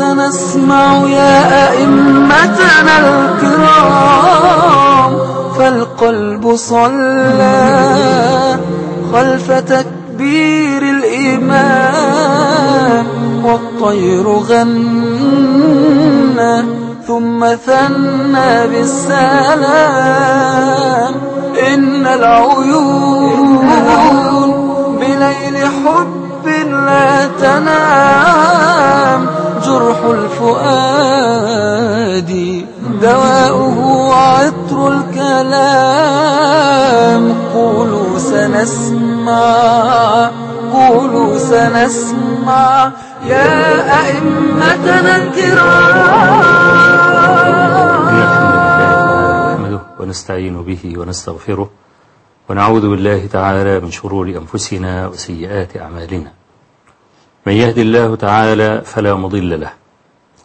سنسمع يا أئمتنا الكرام. فالقلب صلى خلف تكبير الإمام والطير غنى ثم ثنى بالسلام. إن العيون بليل حب لا تنام. الفؤاد دواؤه عطر الكلام. قولوا سنسمع قولوا سنسمع. يا أئمتنا الكرام. ونستعين به ونستغفره ونعوذ بالله تعالى من شرور أنفسنا وسيئات أعمالنا. من يهد الله تعالى فلا مضل له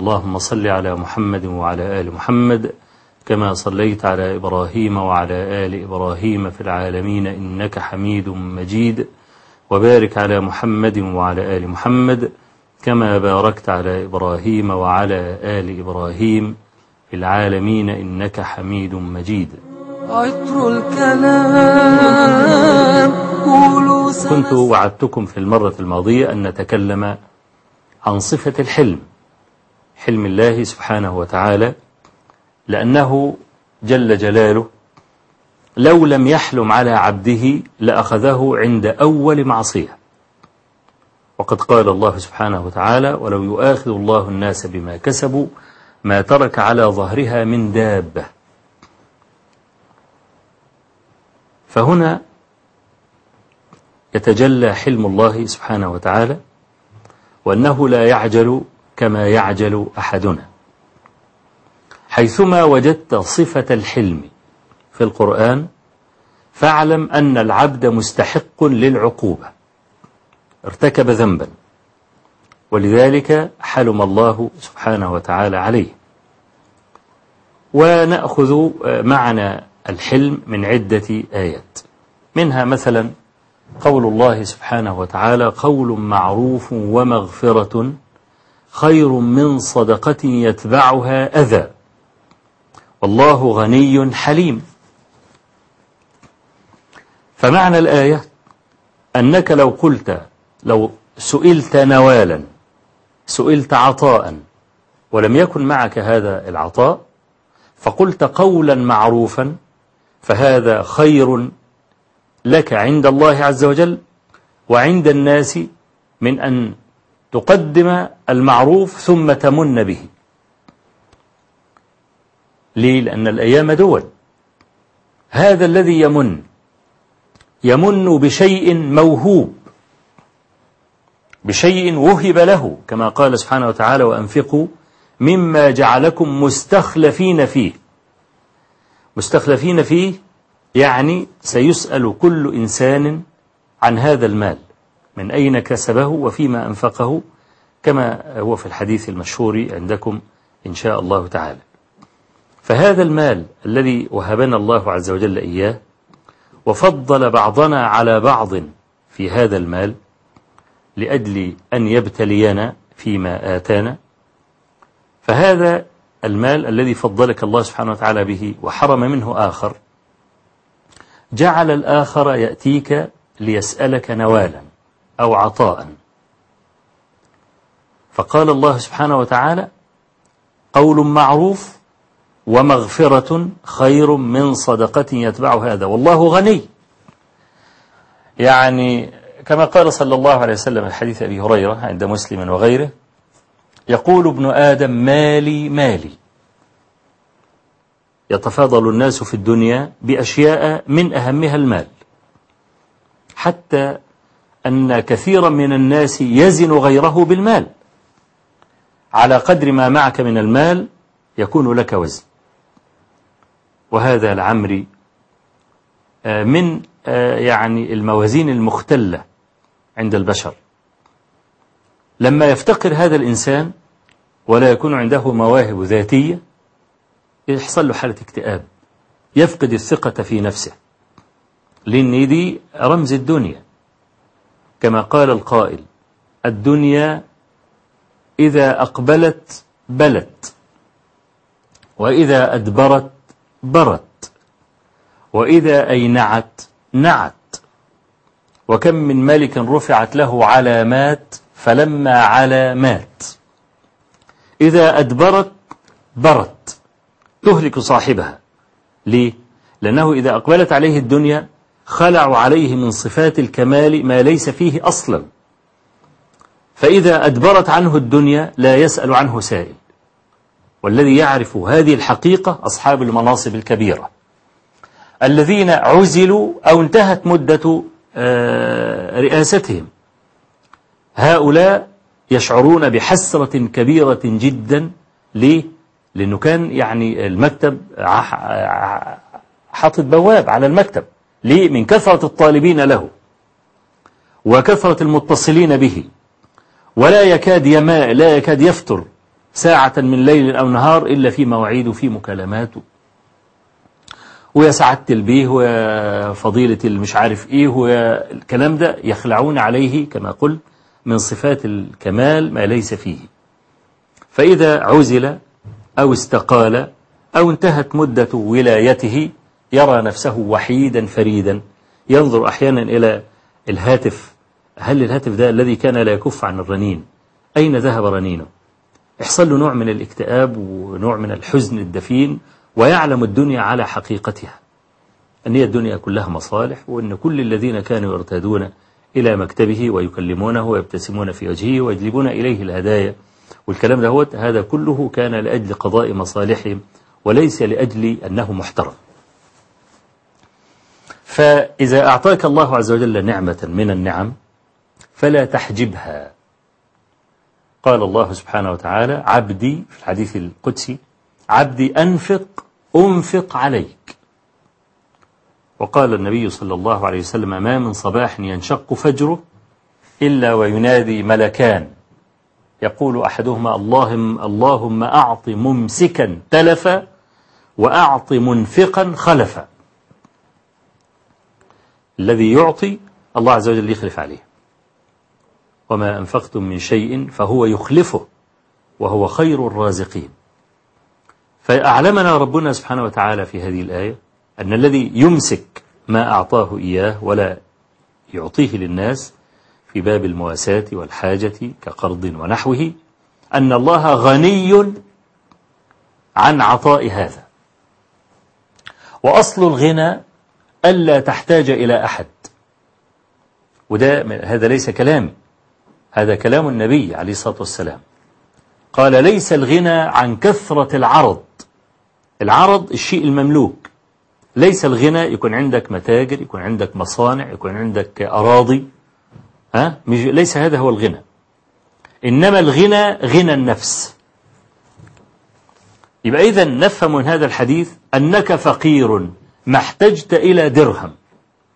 اللهم صل على محمد وعلى آل محمد كما صليت على إبراهيم وعلى آل إبراهيم في العالمين إنك حميد مجيد وبارك على محمد وعلى آل محمد كما باركت على إبراهيم وعلى آل إبراهيم في العالمين إنك حميد مجيد. عطر الكلام كنت وعدتكم في المرة الماضية أن نتكلم عن صفة الحلم. حلم الله سبحانه وتعالى لأنه جل جلاله لو لم يحلم على عبده لأخذه عند أول معصية. وقد قال الله سبحانه وتعالى ولو يؤاخذ الله الناس بما كسبوا ما ترك على ظهرها من دابة. فهنا يتجلى حلم الله سبحانه وتعالى وأنه لا يعجل كما يعجل أحدنا. حيثما وجدت صفة الحلم في القرآن فاعلم أن العبد مستحق للعقوبة. ارتكب ذنبا. ولذلك حلم الله سبحانه وتعالى عليه. ونأخذ معنى الحلم من عدة آيات. منها مثلا قول الله سبحانه وتعالى قول معروف ومغفرة خير من صدقة يتبعها أذى. والله غني حليم. فمعنى الآية أنك لو قلت لو سئلت نوالا سئلت عطاء ولم يكن معك هذا العطاء فقلت قولا معروفا فهذا خير لك عند الله عز وجل وعند الناس من أن تقدم المعروف ثم تمن به. ليه؟ لأن الأيام دول. هذا الذي يمن. يمن بشيء موهوب. بشيء وهب له كما قال سبحانه وتعالى وأنفقوا مما جعلكم مستخلفين فيه. مستخلفين فيه يعني سيسأل كل إنسان عن هذا المال. من أين كسبه وفيما أنفقه كما هو في الحديث المشهور عندكم إن شاء الله تعالى. فهذا المال الذي وهبنا الله عز وجل إياه وفضل بعضنا على بعض في هذا المال لأجل أن يبتلينا فيما آتانا. فهذا المال الذي فضلك الله سبحانه وتعالى به وحرم منه آخر جعل الآخر يأتيك ليسألك نوالا. أو عطاء. فقال الله سبحانه وتعالى قول معروف ومغفرة خير من صدقة يتبع هذا. والله غني. يعني كما قال صلى الله عليه وسلم في حديث أبي هريرة عند مسلم وغيره يقول ابن آدم مالي مالي. يتفاضل الناس في الدنيا بأشياء من أهمها المال. حتى أن كثيرا من الناس يزن غيره بالمال. على قدر ما معك من المال يكون لك وزن. وهذا لعمري آه، من آه، يعني الموازين المختلة عند البشر. لما يفتقر هذا الإنسان ولا يكون عنده مواهب ذاتية يحصل له حالة اكتئاب. يفقد الثقة في نفسه. لأن دي رمز الدنيا. كما قال القائل الدنيا إذا أقبلت بلت وإذا أدبرت برت وإذا أينعت نعت وكم من ملك رفعت له علامات فلما على مات إذا أدبرت برت تهلك صاحبها ليه؟ لأنه إذا أقبلت عليه الدنيا خلعوا عليه من صفات الكمال ما ليس فيه أصلا. فإذا أدبرت عنه الدنيا لا يسأل عنه سائل. والذي يعرف هذه الحقيقة أصحاب المناصب الكبيرة. الذين عزلوا أو انتهت مدة آه، رئاستهم. هؤلاء يشعرون بحسرة كبيرة جدا ليه؟ لأنه كان يعني المكتب حاطط بواب على المكتب. ليه؟ من كثرة الطالبين له وكثرة المتصلين به ولا يكاد يماء لا يكاد يفتر ساعة من ليل أو نهار إلا في مواعيد وفي مكالمات ويا سعادة البيه ويا فضيلة المش عارف إيه ويا الكلام ده يخلعون عليه كما قلت من صفات الكمال ما ليس فيه فإذا عزل أو استقال أو انتهت مدة ولايته يرى نفسه وحيدا فريدا ينظر أحيانا إلى الهاتف. هل الهاتف ده الذي كان لا يكف عن الرنين؟ أين ذهب رنينه؟ يحصل له نوع من الاكتئاب ونوع من الحزن الدفين ويعلم الدنيا على حقيقتها. أن هي الدنيا كلها مصالح وأن كل الذين كانوا يرتادون إلى مكتبه ويكلمونه ويبتسمون في وجهه ويجلبون إليه الهدايا. والكلام ده هذا كله كان لأجل قضاء مصالحهم وليس لأجل أنه محترم. فإذا أعطاك الله عز وجل نعمة من النعم فلا تحجبها. قال الله سبحانه وتعالى عبدي في الحديث القدسي عبدي أنفق أنفق عليك. وقال النبي صلى الله عليه وسلم ما من صباح ينشق فجره إلا وينادي ملكان. يقول أحدهما اللهم, اللهم أعط ممسكا تلفا وأعط منفقا خلفا. الذي يعطي الله عز وجل يخلف عليه. وما أنفقتم من شيء فهو يخلفه وهو خير الرازقين. فأعلمنا ربنا سبحانه وتعالى في هذه الآية أن الذي يمسك ما أعطاه إياه ولا يعطيه للناس في باب المواساة والحاجة كقرض ونحوه أن الله غني عن عطاء هذا. وأصل الغنى ألا تحتاج إلى أحد. وده هذا ليس كلامي هذا كلام النبي عليه الصلاة والسلام. قال ليس الغنى عن كثرة العرض. العرض الشيء المملوك. ليس الغنى يكون عندك متاجر يكون عندك مصانع يكون عندك أراضي. ها؟ ليس هذا هو الغنى. إنما الغنى غنى النفس. يبقى إذا نفهم من هذا الحديث أنك فقير. ما احتجت إلى درهم.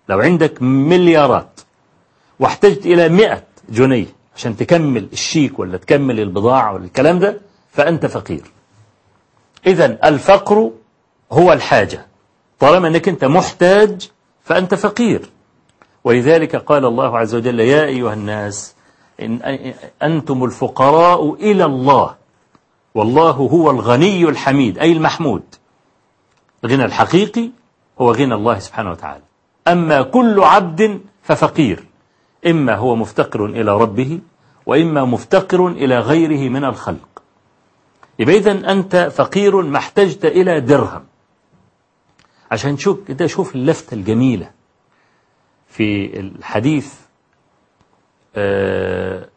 لو عندك مليارات واحتجت إلى مئة جنيه عشان تكمل الشيك ولا تكمل البضاعة ولا الكلام ده فأنت فقير. إذا الفقر هو الحاجة. طالما أنك أنت محتاج فأنت فقير. ولذلك قال الله عز وجل يا أيها الناس إن أنتم الفقراء إلى الله. والله هو الغني الحميد أي المحمود. الغنى الحقيقي هو غنى الله سبحانه وتعالى. أما كل عبد ففقير. إما هو مفتقر إلى ربه وإما مفتقر إلى غيره من الخلق. يبقى إذا أنت فقير ما احتجت إلى درهم. عشان تشوف كده شوف اللفتة الجميلة في الحديث آه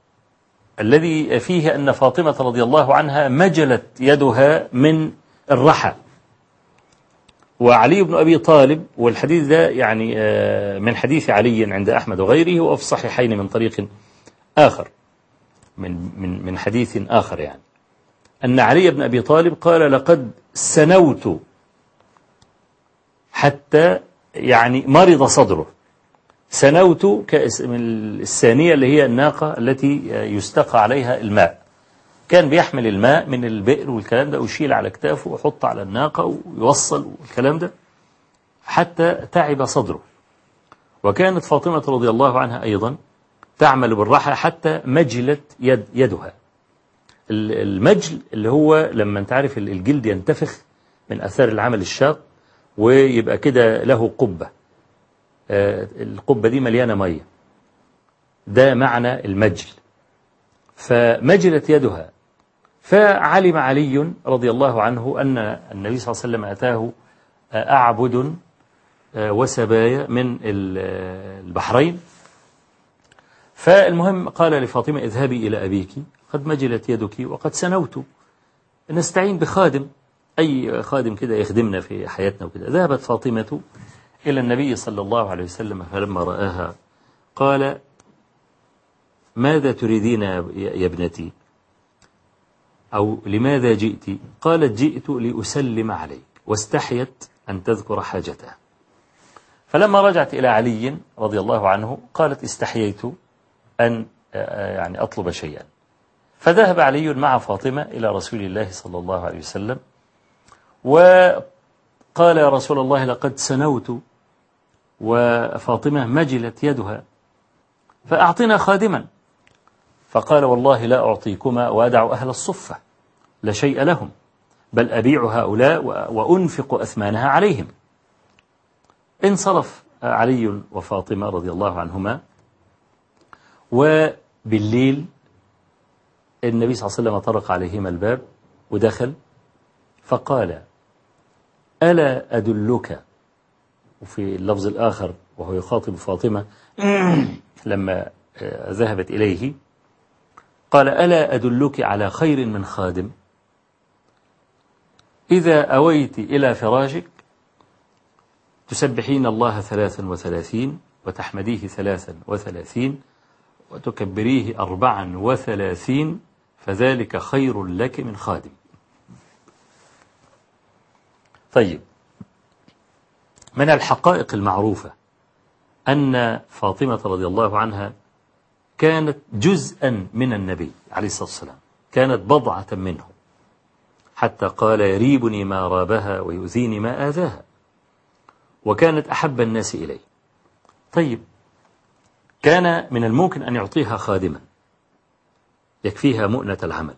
الذي فيه أن فاطمة رضي الله عنها مجلت يدها من الرحى. وعلي بن أبي طالب والحديث ده يعني آه من حديث علي عند أحمد وغيره وفي الصحيحين من طريق آخر من من من حديث آخر يعني. أن علي بن أبي طالب قال لقد سنوت حتى يعني مرض صدره. سنوت كاسم الثانية اللي هي الناقة التي يستقى عليها الماء. كان بيحمل الماء من البئر والكلام ده ويشيل على كتافه ويحط على الناقة ويوصل والكلام ده حتى تعب صدره. وكانت فاطمة رضي الله عنها أيضا تعمل بالراحة حتى مجلت يد يدها. المجل اللي هو لما أنت عارف الجلد ينتفخ من أثار العمل الشاق ويبقى كده له قبة. القبة دي مليانة مية. ده معنى المجل. فمجلت يدها. فعلم علي رضي الله عنه أن النبي صلى الله عليه وسلم أتاه أعبد وسبايا من البحرين. فالمهم قال لفاطمة اذهبي إلى أبيك قد مجلت يدك وقد سنوت. نستعين بخادم أي خادم كده يخدمنا في حياتنا وكده. ذهبت فاطمة إلى النبي صلى الله عليه وسلم فلما رآها قال ماذا تريدين يا ابنتي؟ أو لماذا جئت؟ قالت جئت لأسلم عليك واستحيت أن تذكر حاجتها. فلما رجعت إلى علي رضي الله عنه قالت استحييت أن يعني أطلب شيئا. فذهب علي مع فاطمة إلى رسول الله صلى الله عليه وسلم وقال يا رسول الله لقد سنوت وفاطمة مجلت يدها فأعطنا خادما. فقال والله لا أعطيكما وأدع أهل الصفة لا شيء لهم بل أبيع هؤلاء وأنفق أثمانها عليهم. انصرف علي وفاطمة رضي الله عنهما وبالليل النبي صلى الله عليه وسلم طرق عليهما الباب ودخل فقال ألا أدلك؟ وفي اللفظ الآخر وهو يخاطب فاطمة لما ذهبت إليه قال ألا أدلك على خير من خادم؟ إذا أويت إلى فراشك تسبحين الله ثلاثا وثلاثين وتحمديه ثلاثا وثلاثين وتكبريه أربعا وثلاثين فذلك خير لك من خادم. طيب. من الحقائق المعروفة أن فاطمة رضي الله عنها كانت جزءا من النبي عليه الصلاة والسلام كانت بضعة منه. حتى قال يريبني ما رابها ويؤذيني ما آذاها. وكانت أحب الناس إليه. طيب كان من الممكن أن يعطيها خادما يكفيها مؤنة العمل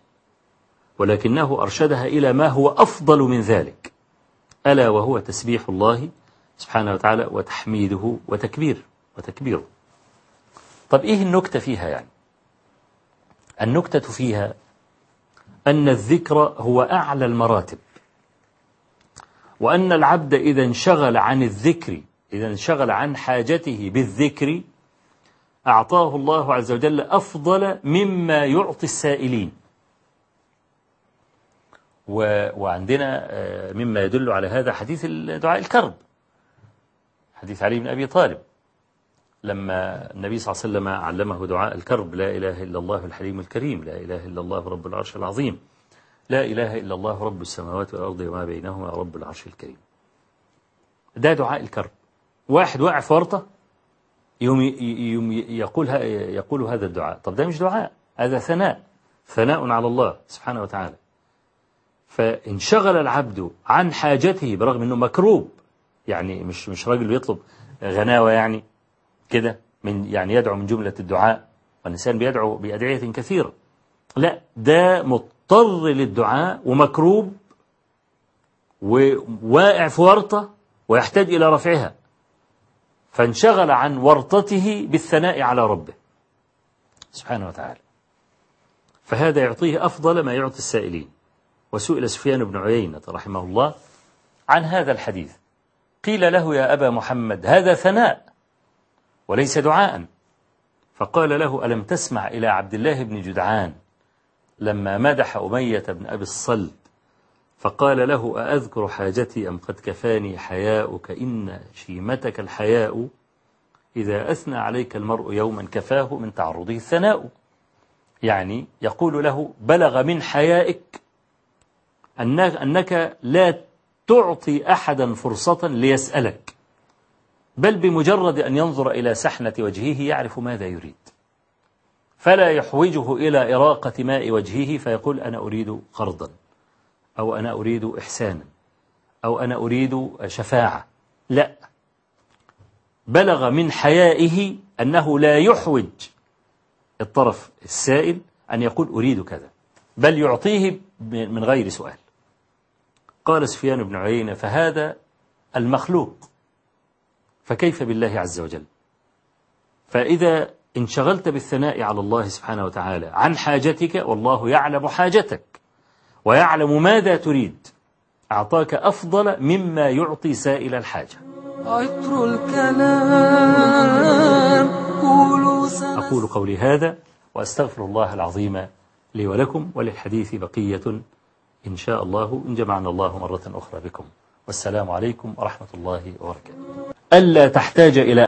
ولكنه أرشدها إلى ما هو أفضل من ذلك ألا وهو تسبيح الله سبحانه وتعالى وتحميده وتكبير وتكبيره. طب إيه النكتة فيها يعني؟ النكتة فيها أن الذكر هو أعلى المراتب وأن العبد إذا انشغل عن الذكر إذا انشغل عن حاجته بالذكر أعطاه الله عز وجل أفضل مما يعطي السائلين. وعندنا مما يدل على هذا حديث دعاء الكرب حديث علي بن أبي طالب. لما النبي صلى الله عليه وسلم علمه دعاء الكرب لا إله إلا الله الحليم الكريم لا إله إلا الله رب العرش العظيم لا إله إلا الله رب السماوات والأرض وما بينهما رب العرش الكريم. ده دعاء الكرب. واحد واقع في ورطة يوم يوم يقول يقول هذا الدعاء. طب ده مش دعاء هذا ثناء ثناء على الله سبحانه وتعالى. فانشغل العبد عن حاجته برغم إنه مكروب يعني مش مش راجل بيطلب غناوة يعني. كده من يعني يدعو من جملة الدعاء والإنسان بيدعو بأدعية كثيرة. لا ده مضطر للدعاء ومكروب وواقع في ورطة ويحتاج إلى رفعها. فانشغل عن ورطته بالثناء على ربه سبحانه وتعالى. فهذا يعطيه أفضل ما يعطي السائلين. وسئل سفيان بن عيينة رحمه الله عن هذا الحديث. قيل له يا أبا محمد هذا ثناء. وليس دعاء. فقال له ألم تسمع إلى عبد الله بن جدعان لما مدح أمية بن أبي الصلب؟ فقال له أأذكر حاجتي أم قد كفاني حياؤك؟ إن شيمتك الحياء إذا أثنى عليك المرء يوما كفاه من تعرضه الثناء. يعني يقول له بلغ من حيائك أنك, لا تعطي أحدا فرصة ليسألك. بل بمجرد أن ينظر إلى سحنة وجهه يعرف ماذا يريد. فلا يحوجه إلى إراقة ماء وجهه فيقول أنا أريد قرضا أو أنا أريد إحسانا أو أنا أريد شفاعة. لا. بلغ من حيائه أنه لا يحوج الطرف السائل أن يقول أريد كذا بل يعطيه من غير سؤال. قال سفيان بن عيينة فهذا المخلوق. فكيف بالله عز وجل؟ فإذا انشغلت بالثناء على الله سبحانه وتعالى عن حاجتك والله يعلم حاجتك ويعلم ماذا تريد. أعطاك أفضل مما يعطي سائل الحاجة. عطر الكلام أقول قولي هذا وأستغفر الله العظيم لي ولكم وللحديث بقية إن شاء الله إن جمعنا الله مرة أخرى بكم. والسلام عليكم ورحمة الله وبركاته. ألا تحتاج إلى